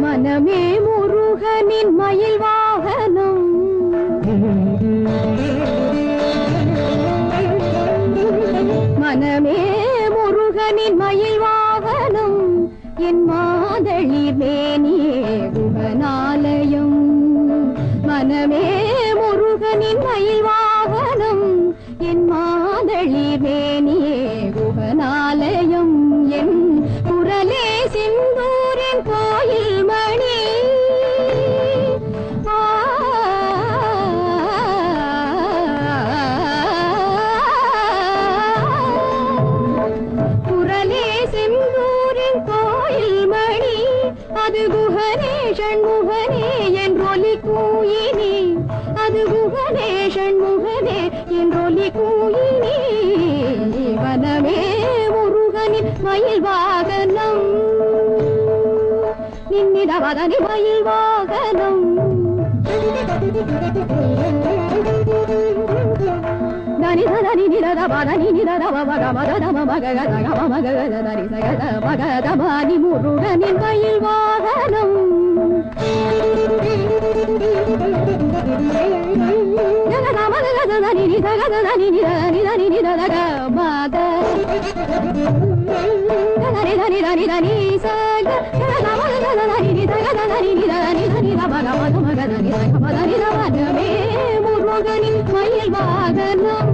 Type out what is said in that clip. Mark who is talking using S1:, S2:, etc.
S1: மனமே முருகனின் மயில் வாகனம். மனமே முருகனின் மயில் வாகனம். என் மாதளிர் மேனியே குகனாலயம். மனமே முருகனின் மயில் வாகனம். குரலே கோயில் மணி. ஆ. குரலே செந்தூரின் கோயில் மணி. அது குகனே ஷண்முகனே என்றொலி கூயினி. அது குகனே ஷண்முகனே என்றொலி கூயினி. வனமே முருகனின் மயில் வாகன இந்நிலவதனி மயில் வாகனம் தனிதனி நிரத பதனி நிரதவ மகமதம மகக தகம மகக தரி சகத மகதமானி முருகனின் மயில் வாகனம் ஜகதம ஜகதனி நிதகதனி நிரதனி நிரதக மயில் வாகனம்